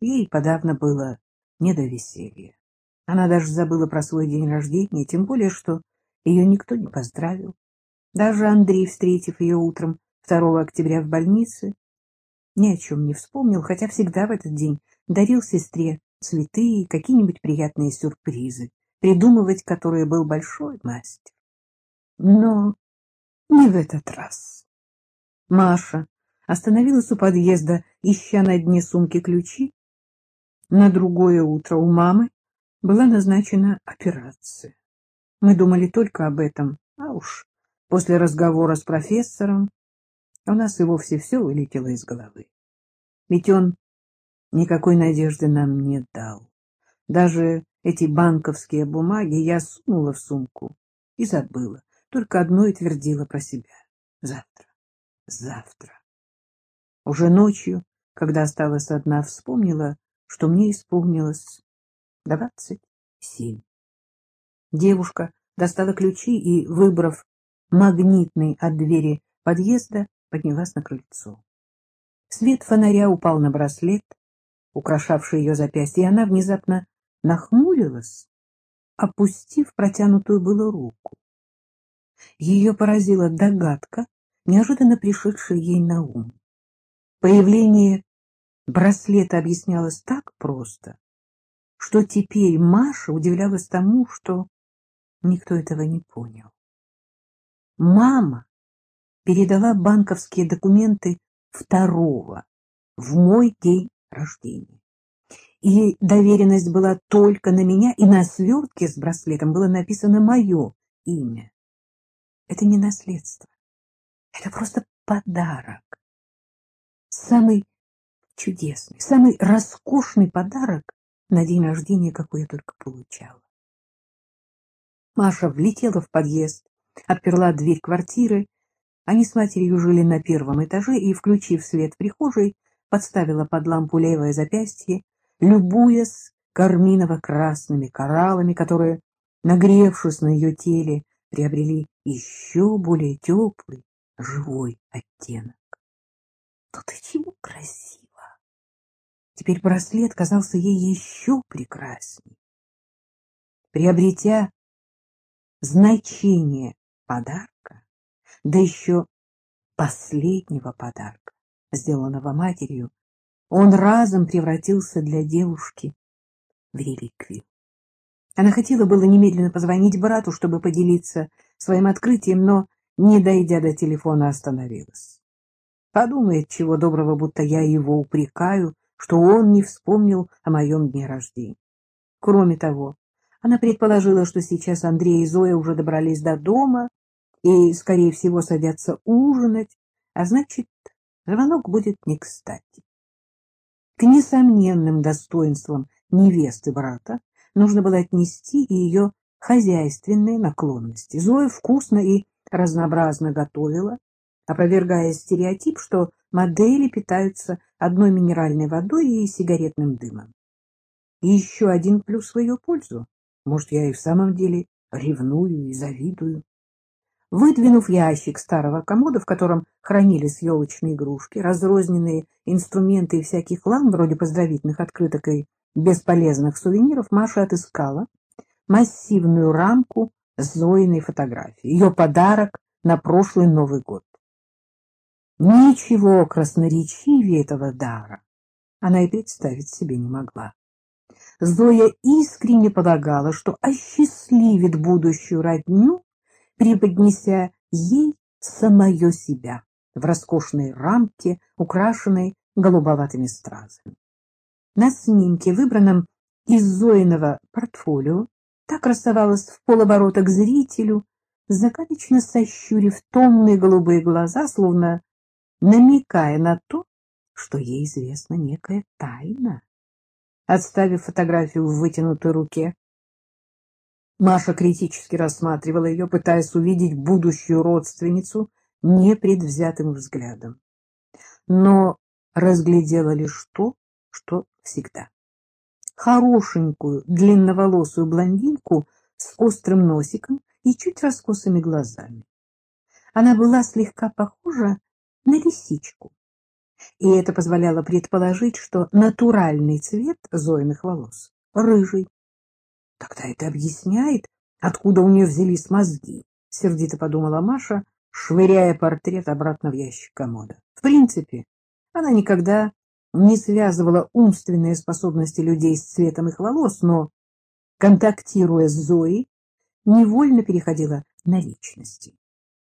ей подавно было не до веселья. Она даже забыла про свой день рождения, тем более, что ее никто не поздравил. Даже Андрей, встретив ее утром 2 октября в больнице, ни о чем не вспомнил, хотя всегда в этот день дарил сестре цветы и какие-нибудь приятные сюрпризы, придумывать которые был большой мастер. Но не в этот раз. Маша остановилась у подъезда, ища на дне сумки ключи. На другое утро у мамы была назначена операция. Мы думали только об этом, а уж после разговора с профессором у нас и вовсе все вылетело из головы. Ведь он никакой надежды нам не дал. Даже эти банковские бумаги я сунула в сумку и забыла. Только одно и твердила про себя. Завтра, завтра. Уже ночью, когда осталась одна, вспомнила, что мне исполнилось двадцать семь. Девушка достала ключи и, выбрав магнитный от двери подъезда, поднялась на крыльцо. Свет фонаря упал на браслет, украшавший ее запястье, и она внезапно нахмурилась, опустив протянутую было руку. Ее поразила догадка, неожиданно пришедшая ей на ум. Появление браслета объяснялось так просто, что теперь Маша удивлялась тому, что никто этого не понял. Мама передала банковские документы второго в мой день рождения. И доверенность была только на меня, и на свертке с браслетом было написано мое имя. Это не наследство. Это просто подарок. Самый чудесный, самый роскошный подарок на день рождения, какой я только получала. Маша влетела в подъезд, отперла дверь квартиры. Они с матерью жили на первом этаже и, включив свет в прихожей, подставила под лампу левое запястье, любуясь карминово-красными кораллами, которые, нагревшись на ее теле, приобрели еще более теплый, живой оттенок. Тут и чего красиво! Теперь браслет казался ей еще прекрасней. Приобретя значение подарка, да еще последнего подарка, сделанного матерью, он разом превратился для девушки в реликвию. Она хотела было немедленно позвонить брату, чтобы поделиться своим открытием, но, не дойдя до телефона, остановилась. Подумает, чего доброго, будто я его упрекаю, что он не вспомнил о моем дне рождения. Кроме того, она предположила, что сейчас Андрей и Зоя уже добрались до дома и, скорее всего, садятся ужинать, а значит, звонок будет не кстати. К несомненным достоинствам невесты брата нужно было отнести и ее хозяйственные наклонности. Зоя вкусно и разнообразно готовила, опровергая стереотип, что модели питаются одной минеральной водой и сигаретным дымом. И еще один плюс в ее пользу. Может, я и в самом деле ревную и завидую. Выдвинув ящик старого комода, в котором хранились елочные игрушки, разрозненные инструменты и всякий хлам, вроде поздравительных открыток и бесполезных сувениров, Маша отыскала массивную рамку Зоиной фотографией, ее подарок на прошлый Новый год. Ничего красноречивее этого дара она и представить себе не могла. Зоя искренне полагала, что осчастливит будущую родню, преподнеся ей самое себя в роскошной рамке, украшенной голубоватыми стразами. На снимке, выбранном из Зоиного портфолио, так расставалась в полоборота к зрителю, загадочно сощурив томные голубые глаза, словно намекая на то, что ей известна некая тайна. Отставив фотографию в вытянутой руке, Маша критически рассматривала ее, пытаясь увидеть будущую родственницу непредвзятым взглядом. Но разглядела лишь то, что всегда. Хорошенькую, длинноволосую блондинку с острым носиком и чуть раскосыми глазами. Она была слегка похожа на лисичку. и это позволяло предположить, что натуральный цвет Зоиных волос — рыжий. Тогда это объясняет, откуда у нее взялись мозги, — сердито подумала Маша, швыряя портрет обратно в ящик комода. В принципе, она никогда не связывала умственные способности людей с цветом их волос, но, контактируя с Зоей, невольно переходила на личности.